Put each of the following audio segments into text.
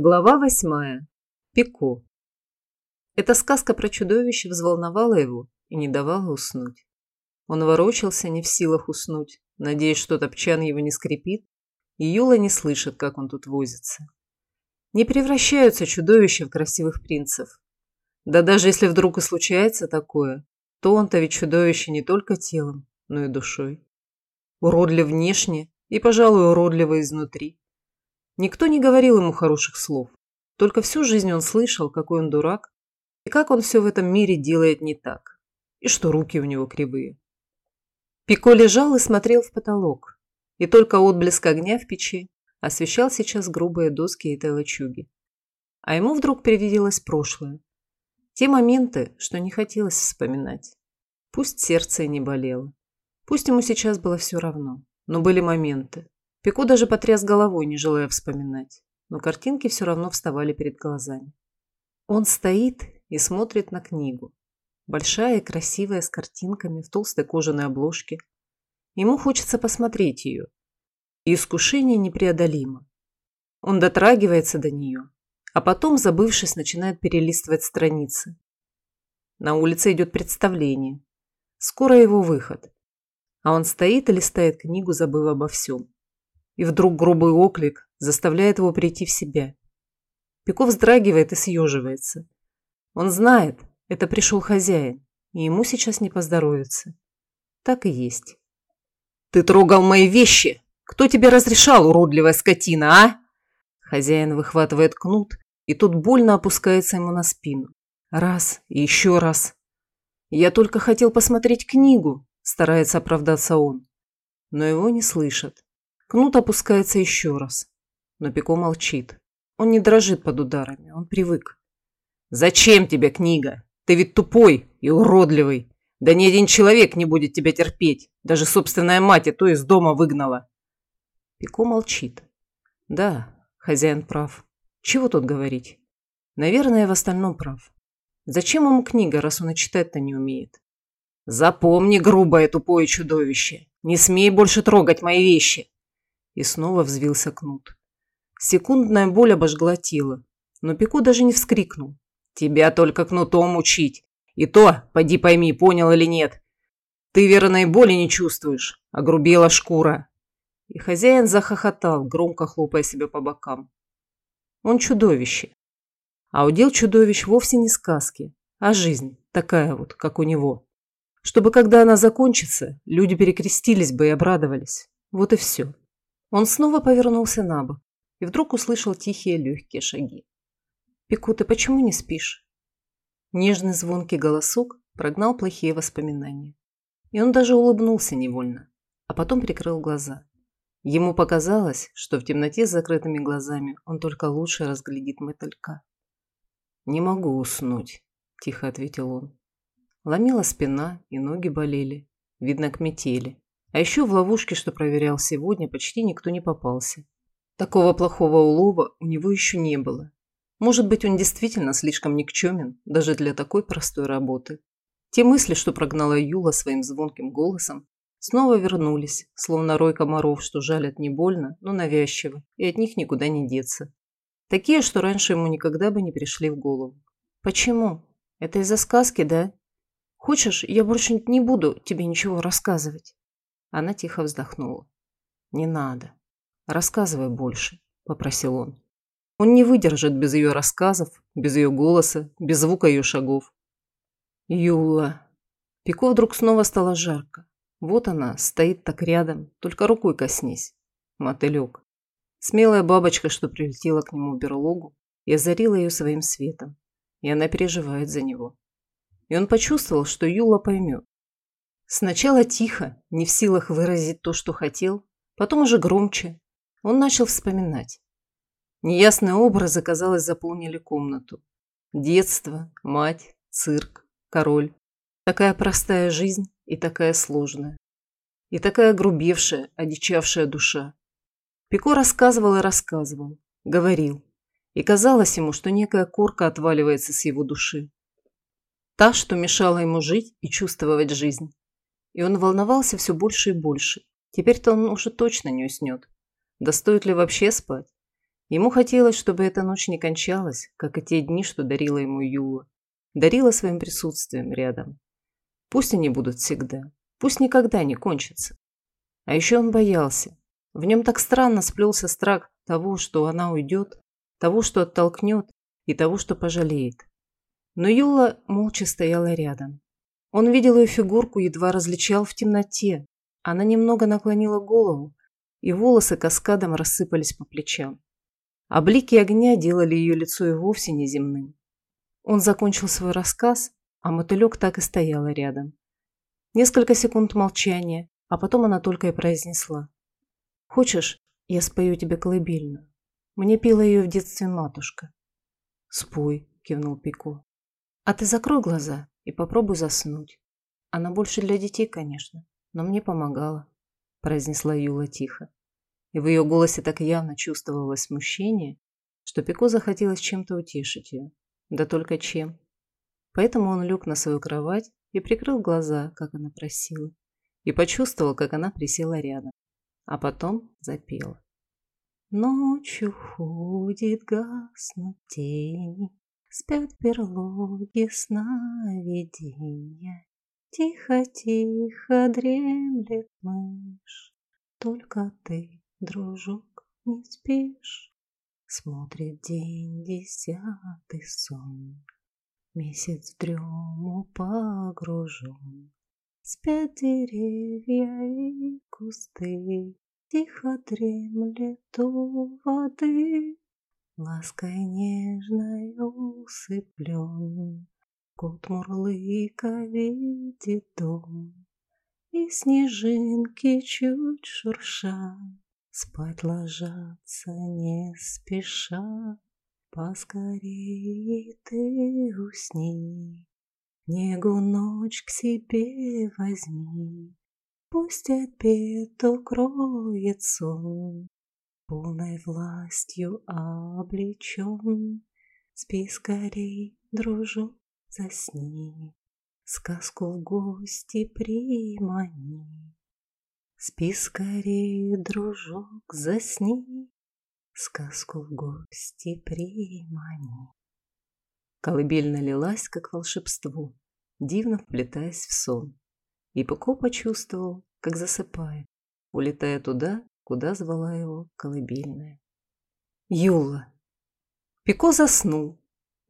Глава восьмая. Пико. Эта сказка про чудовище взволновала его и не давала уснуть. Он ворочался, не в силах уснуть, надеясь, что топчан его не скрипит, и Юла не слышит, как он тут возится. Не превращаются чудовища в красивых принцев. Да даже если вдруг и случается такое, то он-то ведь чудовище не только телом, но и душой. Уродлив внешне и, пожалуй, уродливо изнутри. Никто не говорил ему хороших слов. Только всю жизнь он слышал, какой он дурак, и как он все в этом мире делает не так, и что руки у него кривые. Пико лежал и смотрел в потолок, и только отблеск огня в печи освещал сейчас грубые доски этой лачуги. А ему вдруг привиделось прошлое. Те моменты, что не хотелось вспоминать. Пусть сердце не болело. Пусть ему сейчас было все равно. Но были моменты, Пико даже потряс головой, не желая вспоминать, но картинки все равно вставали перед глазами. Он стоит и смотрит на книгу. Большая и красивая, с картинками, в толстой кожаной обложке. Ему хочется посмотреть ее. И искушение непреодолимо. Он дотрагивается до нее, а потом, забывшись, начинает перелистывать страницы. На улице идет представление. Скоро его выход. А он стоит и листает книгу, забыв обо всем и вдруг грубый оклик заставляет его прийти в себя. Пиков вздрагивает и съеживается. Он знает, это пришел хозяин, и ему сейчас не поздоровится. Так и есть. «Ты трогал мои вещи! Кто тебе разрешал, уродливая скотина, а?» Хозяин выхватывает кнут, и тут больно опускается ему на спину. Раз и еще раз. «Я только хотел посмотреть книгу», – старается оправдаться он. Но его не слышат. Кнут опускается еще раз. Но Пико молчит. Он не дрожит под ударами, он привык. «Зачем тебе книга? Ты ведь тупой и уродливый. Да ни один человек не будет тебя терпеть. Даже собственная мать и то из дома выгнала». Пико молчит. Да, хозяин прав. Чего тут говорить? Наверное, в остальном прав. Зачем ему книга, раз он и читать-то не умеет? Запомни, грубое тупое чудовище. Не смей больше трогать мои вещи. И снова взвился кнут. Секундная боль обожгла тело, но Пику даже не вскрикнул. «Тебя только кнутом учить. И то, поди пойми, понял или нет. Ты верной боли не чувствуешь, а грубела шкура». И хозяин захохотал, громко хлопая себя по бокам. Он чудовище. А удел чудовищ вовсе не сказки, а жизнь, такая вот, как у него. Чтобы, когда она закончится, люди перекрестились бы и обрадовались. Вот и все. Он снова повернулся на бок и вдруг услышал тихие легкие шаги. «Пику, ты почему не спишь?» Нежный звонкий голосок прогнал плохие воспоминания. И он даже улыбнулся невольно, а потом прикрыл глаза. Ему показалось, что в темноте с закрытыми глазами он только лучше разглядит мотылька. «Не могу уснуть», – тихо ответил он. Ломила спина, и ноги болели. Видно, к метели. А еще в ловушке, что проверял сегодня, почти никто не попался. Такого плохого улова у него еще не было. Может быть, он действительно слишком никчемен, даже для такой простой работы. Те мысли, что прогнала Юла своим звонким голосом, снова вернулись, словно рой комаров, что жалят не больно, но навязчиво, и от них никуда не деться. Такие, что раньше ему никогда бы не пришли в голову. «Почему? Это из-за сказки, да? Хочешь, я больше не буду тебе ничего рассказывать?» Она тихо вздохнула. «Не надо. Рассказывай больше», – попросил он. Он не выдержит без ее рассказов, без ее голоса, без звука ее шагов. «Юла». Пико вдруг снова стало жарко. Вот она, стоит так рядом, только рукой коснись. Мотылек. Смелая бабочка, что прилетела к нему в берлогу и озарила ее своим светом. И она переживает за него. И он почувствовал, что Юла поймет. Сначала тихо, не в силах выразить то, что хотел, потом уже громче. Он начал вспоминать. Неясные образы, казалось, заполнили комнату. Детство, мать, цирк, король. Такая простая жизнь и такая сложная. И такая грубевшая, одичавшая душа. Пико рассказывал и рассказывал, говорил. И казалось ему, что некая корка отваливается с его души. Та, что мешала ему жить и чувствовать жизнь. И он волновался все больше и больше. Теперь-то он уже точно не уснет. Да стоит ли вообще спать? Ему хотелось, чтобы эта ночь не кончалась, как и те дни, что дарила ему Юла. Дарила своим присутствием рядом. Пусть они будут всегда. Пусть никогда не кончатся. А еще он боялся. В нем так странно сплелся страх того, что она уйдет, того, что оттолкнет, и того, что пожалеет. Но Юла молча стояла рядом. Он видел ее фигурку, едва различал в темноте. Она немного наклонила голову, и волосы каскадом рассыпались по плечам. А блики огня делали ее лицо и вовсе неземным. Он закончил свой рассказ, а мотылек так и стояла рядом. Несколько секунд молчания, а потом она только и произнесла. «Хочешь, я спою тебе колыбельную? Мне пила ее в детстве матушка». «Спой», – кивнул Пико. «А ты закрой глаза и попробуй заснуть. Она больше для детей, конечно, но мне помогала», – произнесла Юла тихо и в ее голосе так явно чувствовалось смущение, что Пико захотелось чем-то утешить ее. Да только чем. Поэтому он лег на свою кровать и прикрыл глаза, как она просила, и почувствовал, как она присела рядом, а потом запела. Ночью ходит гаснут тени, Спят берлоги сновидения. Тихо-тихо дремлет мышь, Только ты дружок, не спишь. Смотрит день десятый сон, Месяц в дрему погружен. Спят деревья и кусты, Тихо дремлет у воды. Лаской нежной усыплен, Кот мурлыка видит дом, И снежинки чуть шуршат, Спать ложатся не спеша, Поскорее ты усни, Негу ночь к себе возьми, Пусть бед укроет сон, Полной властью облечен. Спи скорей, дружок, засни, Сказку в гости примани. Спи скорее, дружок, засни, Сказку в гости примани. Колыбель налилась, как волшебство, Дивно вплетаясь в сон. И Пуко почувствовал, как засыпает, Улетая туда, куда звала его колыбельная. Юла. Пико заснул.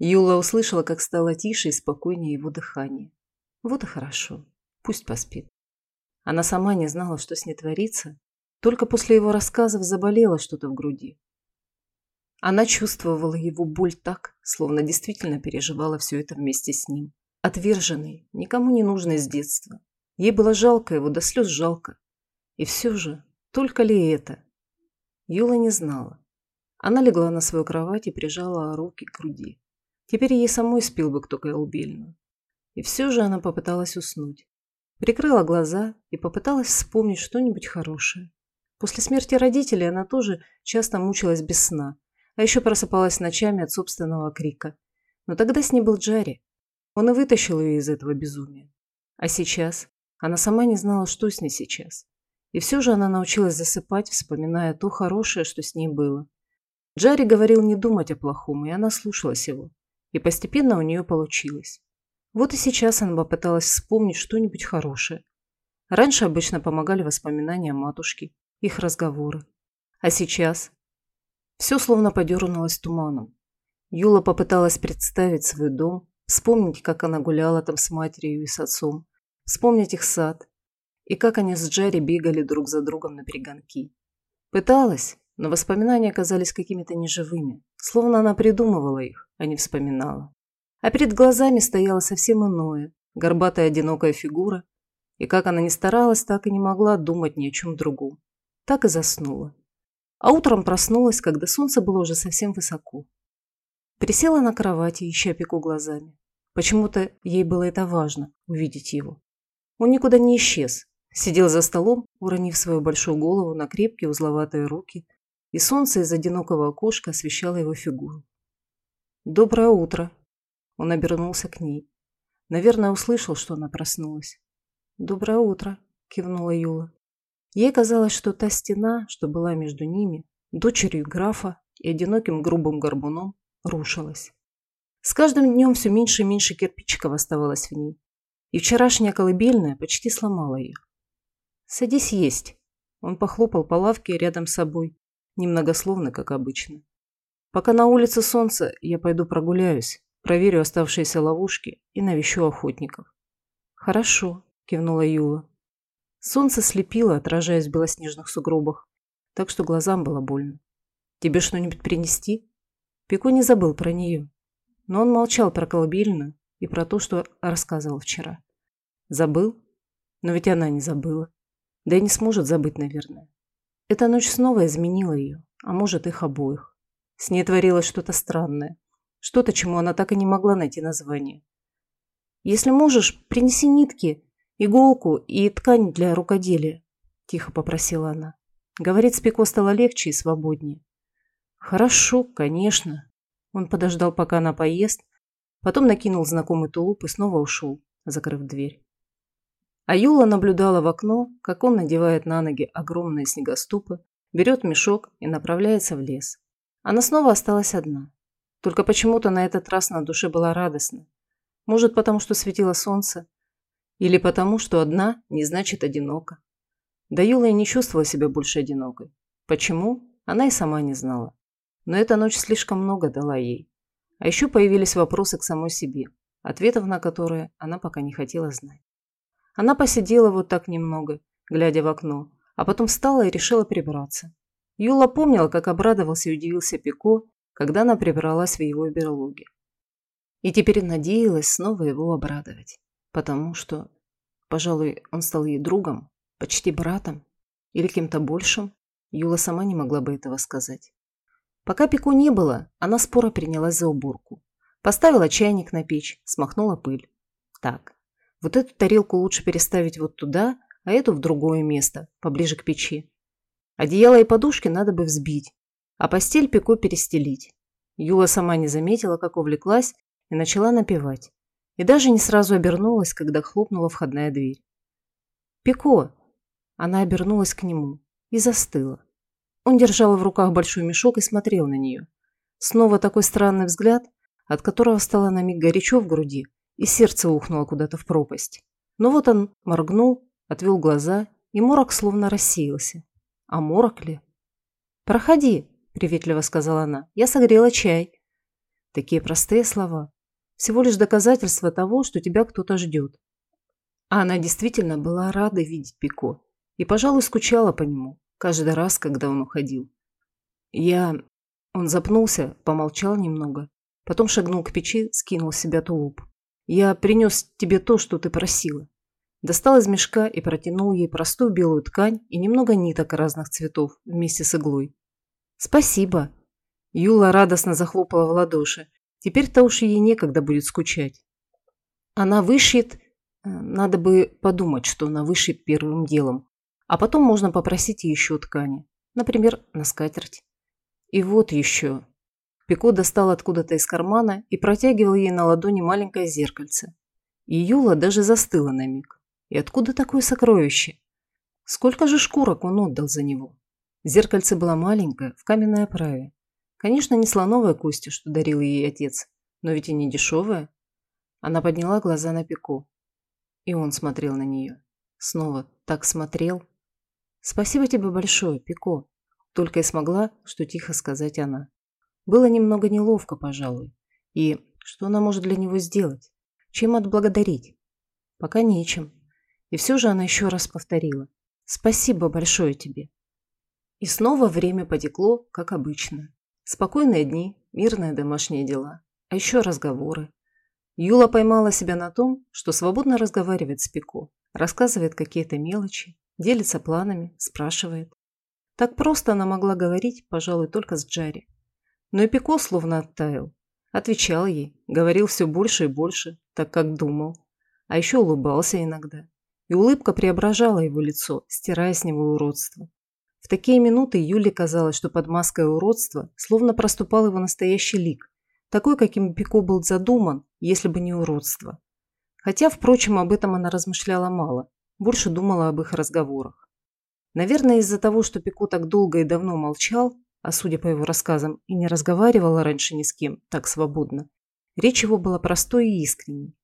Юла услышала, как стало тише и спокойнее его дыхание. Вот и хорошо. Пусть поспит. Она сама не знала, что с ней творится, только после его рассказов заболело что-то в груди. Она чувствовала его боль так, словно действительно переживала все это вместе с ним. Отверженный, никому не нужный с детства. Ей было жалко его, до слез жалко. И все же, только ли это? Юла не знала. Она легла на свою кровать и прижала руки к груди. Теперь ей самой спил бы кто колыбельную. И все же она попыталась уснуть. Прикрыла глаза и попыталась вспомнить что-нибудь хорошее. После смерти родителей она тоже часто мучилась без сна, а еще просыпалась ночами от собственного крика. Но тогда с ней был Джарри. Он и вытащил ее из этого безумия. А сейчас? Она сама не знала, что с ней сейчас. И все же она научилась засыпать, вспоминая то хорошее, что с ней было. Джарри говорил не думать о плохом, и она слушалась его. И постепенно у нее получилось. Вот и сейчас она попыталась вспомнить что-нибудь хорошее. Раньше обычно помогали воспоминания матушки, их разговоры. А сейчас все словно подернулось туманом. Юла попыталась представить свой дом, вспомнить, как она гуляла там с матерью и с отцом, вспомнить их сад и как они с Джерри бегали друг за другом на перегонки. Пыталась, но воспоминания оказались какими-то неживыми, словно она придумывала их, а не вспоминала. А перед глазами стояла совсем иное, горбатая одинокая фигура, и как она ни старалась, так и не могла думать ни о чем другом. Так и заснула. А утром проснулась, когда солнце было уже совсем высоко. Присела на кровати, ища пеку глазами. Почему-то ей было это важно, увидеть его. Он никуда не исчез. Сидел за столом, уронив свою большую голову на крепкие узловатые руки, и солнце из одинокого окошка освещало его фигуру. «Доброе утро!» Он обернулся к ней. Наверное, услышал, что она проснулась. «Доброе утро», – кивнула Юла. Ей казалось, что та стена, что была между ними, дочерью графа, и одиноким грубым горбуном рушилась. С каждым днем все меньше и меньше кирпичиков оставалось в ней, и вчерашняя колыбельная почти сломала ее. «Садись есть». Он похлопал по лавке рядом с собой, немногословно, как обычно. «Пока на улице солнце, я пойду прогуляюсь, проверю оставшиеся ловушки и навещу охотников». «Хорошо», – кивнула Юла. Солнце слепило, отражаясь в белоснежных сугробах, так что глазам было больно. «Тебе что-нибудь принести?» Пико не забыл про нее, но он молчал про колыбельную и про то, что рассказывал вчера. Забыл? Но ведь она не забыла. Да и не сможет забыть, наверное. Эта ночь снова изменила ее, а может их обоих. С ней творилось что-то странное, что-то, чему она так и не могла найти название. «Если можешь, принеси нитки, иголку и ткань для рукоделия», – тихо попросила она. Говорить с Пико стало легче и свободнее. «Хорошо, конечно». Он подождал, пока она поест, потом накинул знакомый тулуп и снова ушел, закрыв дверь. А Юла наблюдала в окно, как он надевает на ноги огромные снегоступы, берет мешок и направляется в лес. Она снова осталась одна. Только почему-то на этот раз на душе была радостно. Может, потому что светило солнце, или потому, что одна не значит одиноко. Да Юла и не чувствовала себя больше одинокой. Почему? Она и сама не знала. Но эта ночь слишком много дала ей. А еще появились вопросы к самой себе, ответов на которые она пока не хотела знать. Она посидела вот так немного, глядя в окно, а потом встала и решила прибраться. Юла помнила, как обрадовался и удивился Пико, когда она прибралась в его берлоге. И теперь надеялась снова его обрадовать, потому что, пожалуй, он стал ей другом, почти братом или кем-то большим, Юла сама не могла бы этого сказать. Пока Пико не было, она споро принялась за уборку. Поставила чайник на печь, смахнула пыль. Так, вот эту тарелку лучше переставить вот туда, а эту в другое место, поближе к печи. Одеяло и подушки надо бы взбить, а постель Пико перестелить. Юла сама не заметила, как увлеклась, и начала напевать. И даже не сразу обернулась, когда хлопнула входная дверь. «Пико!» Она обернулась к нему и застыла. Он держал в руках большой мешок и смотрел на нее. Снова такой странный взгляд, от которого стало на миг горячо в груди, и сердце ухнуло куда-то в пропасть. Но вот он моргнул, отвел глаза, и морок словно рассеялся. А морок ли? «Проходи», – приветливо сказала она, – «я согрела чай». Такие простые слова. Всего лишь доказательство того, что тебя кто-то ждет. А она действительно была рада видеть Пико и, пожалуй, скучала по нему каждый раз, когда он уходил. Я... Он запнулся, помолчал немного, потом шагнул к печи, скинул с себя тулуп. Я принес тебе то, что ты просила. Достал из мешка и протянул ей простую белую ткань и немного ниток разных цветов вместе с иглой. Спасибо. Юла радостно захлопала в ладоши. Теперь-то уж ей некогда будет скучать. Она вышьет... Э, надо бы подумать, что она вышьет первым делом. А потом можно попросить еще ткани. Например, на скатерть. И вот еще. Пико достал откуда-то из кармана и протягивал ей на ладони маленькое зеркальце. И Юла даже застыла на миг. И откуда такое сокровище? Сколько же шкурок он отдал за него? Зеркальце было маленькое, в каменной оправе. Конечно, не слоновая костью, что дарил ей отец, но ведь и не дешевая. Она подняла глаза на Пико. И он смотрел на нее. Снова так смотрел. «Спасибо тебе большое, Пико», – только и смогла, что тихо сказать она. Было немного неловко, пожалуй. И что она может для него сделать? Чем отблагодарить? Пока нечем. И все же она еще раз повторила. Спасибо большое тебе. И снова время потекло, как обычно. Спокойные дни, мирные домашние дела. А еще разговоры. Юла поймала себя на том, что свободно разговаривает с Пико, рассказывает какие-то мелочи, делится планами, спрашивает. Так просто она могла говорить, пожалуй, только с Джарри. Но и Пико словно оттаял. Отвечал ей, говорил все больше и больше, так как думал. А еще улыбался иногда. И улыбка преображала его лицо, стирая с него уродство. В такие минуты Юле казалось, что под маской уродства словно проступал его настоящий лик, такой, каким Пико был задуман, если бы не уродство. Хотя, впрочем, об этом она размышляла мало, больше думала об их разговорах. Наверное, из-за того, что Пико так долго и давно молчал, а судя по его рассказам, и не разговаривала раньше ни с кем так свободно, речь его была простой и искренней.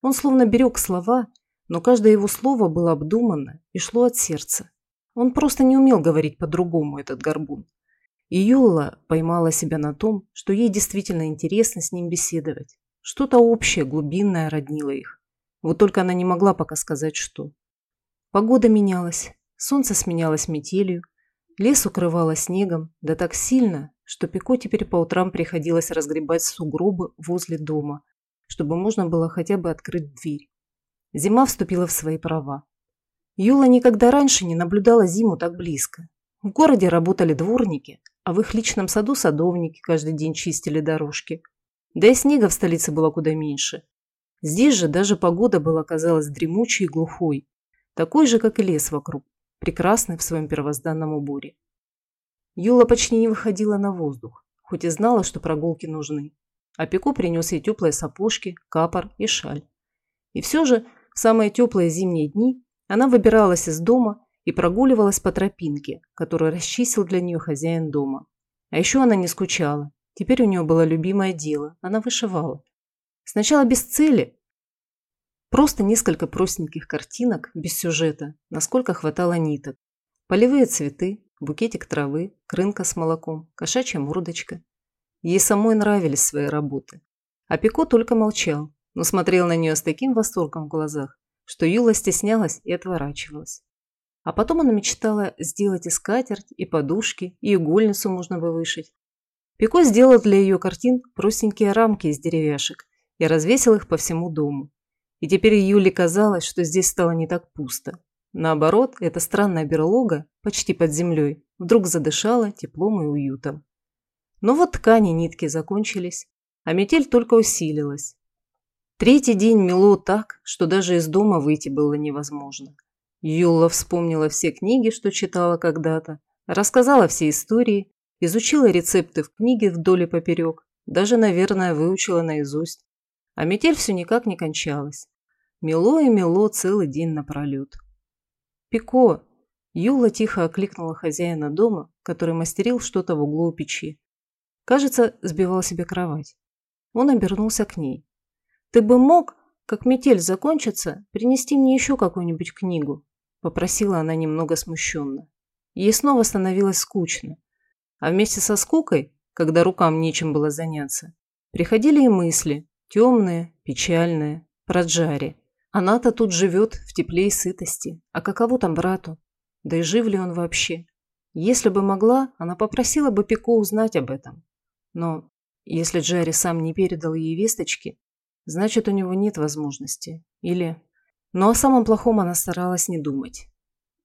Он словно берег слова, но каждое его слово было обдуманно и шло от сердца. Он просто не умел говорить по-другому, этот горбун. И Юла поймала себя на том, что ей действительно интересно с ним беседовать. Что-то общее, глубинное роднило их. Вот только она не могла пока сказать, что. Погода менялась, солнце сменялось метелью, лес укрывало снегом, да так сильно, что Пико теперь по утрам приходилось разгребать сугробы возле дома, чтобы можно было хотя бы открыть дверь. Зима вступила в свои права. Юла никогда раньше не наблюдала зиму так близко. В городе работали дворники, а в их личном саду садовники каждый день чистили дорожки. Да и снега в столице было куда меньше. Здесь же даже погода была, казалась, дремучей и глухой, такой же, как и лес вокруг, прекрасный в своем первозданном уборе. Юла почти не выходила на воздух, хоть и знала, что прогулки нужны. А Пико принес ей теплые сапожки, капор и шаль. И все же в самые теплые зимние дни она выбиралась из дома и прогуливалась по тропинке, которую расчистил для нее хозяин дома. А еще она не скучала. Теперь у нее было любимое дело – она вышивала. Сначала без цели, просто несколько простеньких картинок без сюжета, насколько хватало ниток. Полевые цветы, букетик травы, крынка с молоком, кошачья мордочка. Ей самой нравились свои работы. А Пико только молчал, но смотрел на нее с таким восторгом в глазах, что Юла стеснялась и отворачивалась. А потом она мечтала сделать и скатерть, и подушки, и игольницу можно бы вышить. Пико сделал для ее картин простенькие рамки из деревяшек и развесил их по всему дому. И теперь Юле казалось, что здесь стало не так пусто. Наоборот, эта странная берлога, почти под землей, вдруг задышала теплом и уютом. Но вот ткани нитки закончились, а метель только усилилась. Третий день мело так, что даже из дома выйти было невозможно. Юла вспомнила все книги, что читала когда-то, рассказала все истории, изучила рецепты в книге вдоль и поперек, даже, наверное, выучила наизусть. А метель все никак не кончалась. Мело и мело целый день напролет. «Пико!» Юла тихо окликнула хозяина дома, который мастерил что-то в углу у печи. Кажется, сбивал себе кровать. Он обернулся к ней. «Ты бы мог, как метель закончится, принести мне еще какую-нибудь книгу?» Попросила она немного смущенно. Ей снова становилось скучно. А вместе со скукой, когда рукам нечем было заняться, приходили и мысли, темные, печальные, про Джари. Она-то тут живет в тепле и сытости. А каково там брату? Да и жив ли он вообще? Если бы могла, она попросила бы Пико узнать об этом. Но если Джарри сам не передал ей весточки, значит, у него нет возможности. Или... Но о самом плохом она старалась не думать.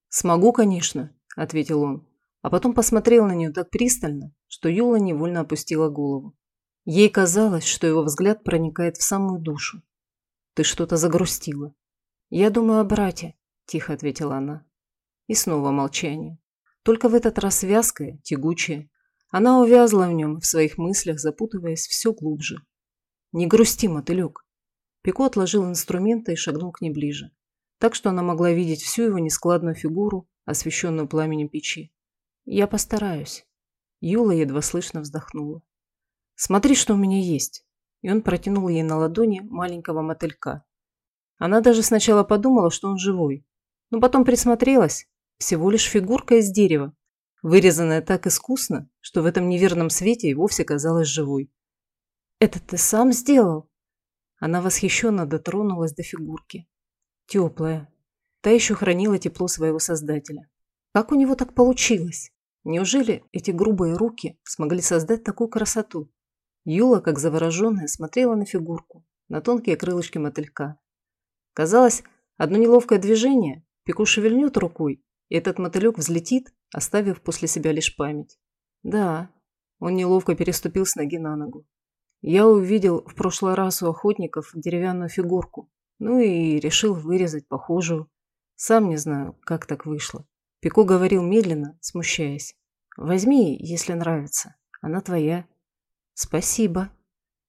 «Смогу, конечно», – ответил он, а потом посмотрел на нее так пристально, что Юла невольно опустила голову. Ей казалось, что его взгляд проникает в самую душу. Ты что-то загрустила. Я думаю о брате, тихо ответила она. И снова молчание. Только в этот раз вязкое, тягучее. Она увязла в нем, в своих мыслях, запутываясь все глубже. Не грусти, мотылек. Пико отложил инструменты и шагнул к ней ближе, так что она могла видеть всю его нескладную фигуру, освещенную пламенем печи. «Я постараюсь». Юла едва слышно вздохнула. «Смотри, что у меня есть и он протянул ей на ладони маленького мотылька. Она даже сначала подумала, что он живой, но потом присмотрелась. Всего лишь фигурка из дерева, вырезанная так искусно, что в этом неверном свете и вовсе казалась живой. «Это ты сам сделал?» Она восхищенно дотронулась до фигурки. Теплая. Та еще хранила тепло своего создателя. Как у него так получилось? Неужели эти грубые руки смогли создать такую красоту? Юла, как завороженная, смотрела на фигурку, на тонкие крылышки мотылька. Казалось, одно неловкое движение, Пику шевельнет рукой, и этот мотылек взлетит, оставив после себя лишь память. Да, он неловко переступил с ноги на ногу. Я увидел в прошлый раз у охотников деревянную фигурку, ну и решил вырезать похожую. Сам не знаю, как так вышло. Пико говорил медленно, смущаясь. «Возьми, если нравится. Она твоя». «Спасибо».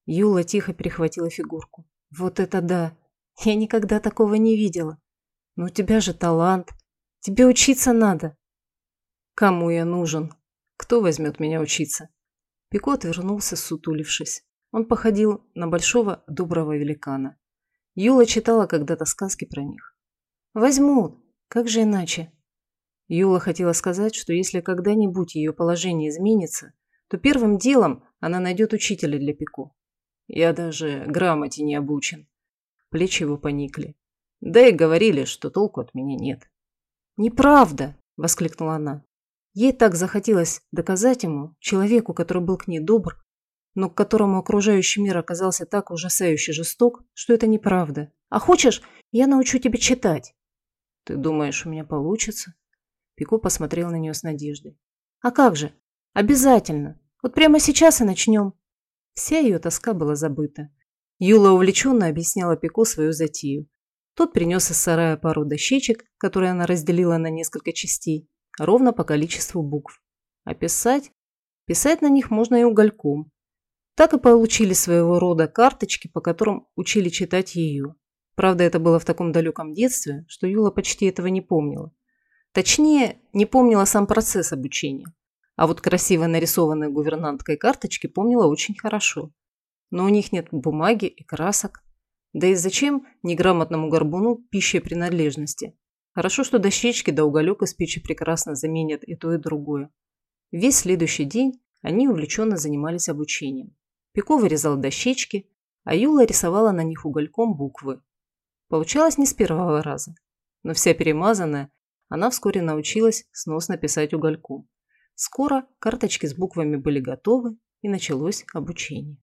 Юла тихо перехватила фигурку. «Вот это да! Я никогда такого не видела. Но у тебя же талант. Тебе учиться надо». «Кому я нужен?» Кто возьмет меня учиться? Пико отвернулся, сутулившись. Он походил на большого доброго великана. Юла читала когда-то сказки про них. «Возьмут. Как же иначе?» Юла хотела сказать, что если когда-нибудь ее положение изменится, то первым делом она найдет учителя для Пико. Я даже грамоте не обучен. Плечи его поникли. Да и говорили, что толку от меня нет. «Неправда!» – воскликнула она. Ей так захотелось доказать ему, человеку, который был к ней добр, но к которому окружающий мир оказался так ужасающе жесток, что это неправда. А хочешь, я научу тебя читать? Ты думаешь, у меня получится? Пико посмотрел на нее с надеждой. А как же? Обязательно. Вот прямо сейчас и начнем. Вся ее тоска была забыта. Юла увлеченно объясняла Пико свою затею. Тот принес из сарая пару дощечек, которые она разделила на несколько частей, ровно по количеству букв. А писать? Писать на них можно и угольком. Так и получили своего рода карточки, по которым учили читать ее. Правда, это было в таком далеком детстве, что Юла почти этого не помнила. Точнее, не помнила сам процесс обучения. А вот красиво нарисованные гувернанткой карточки помнила очень хорошо. Но у них нет бумаги и красок. Да и зачем неграмотному горбуну пища принадлежности? Хорошо, что дощечки да уголек из печи прекрасно заменят и то, и другое. Весь следующий день они увлеченно занимались обучением. Пико вырезал дощечки, а Юла рисовала на них угольком буквы. Получалось не с первого раза, но вся перемазанная, она вскоре научилась сносно писать угольком. Скоро карточки с буквами были готовы, и началось обучение.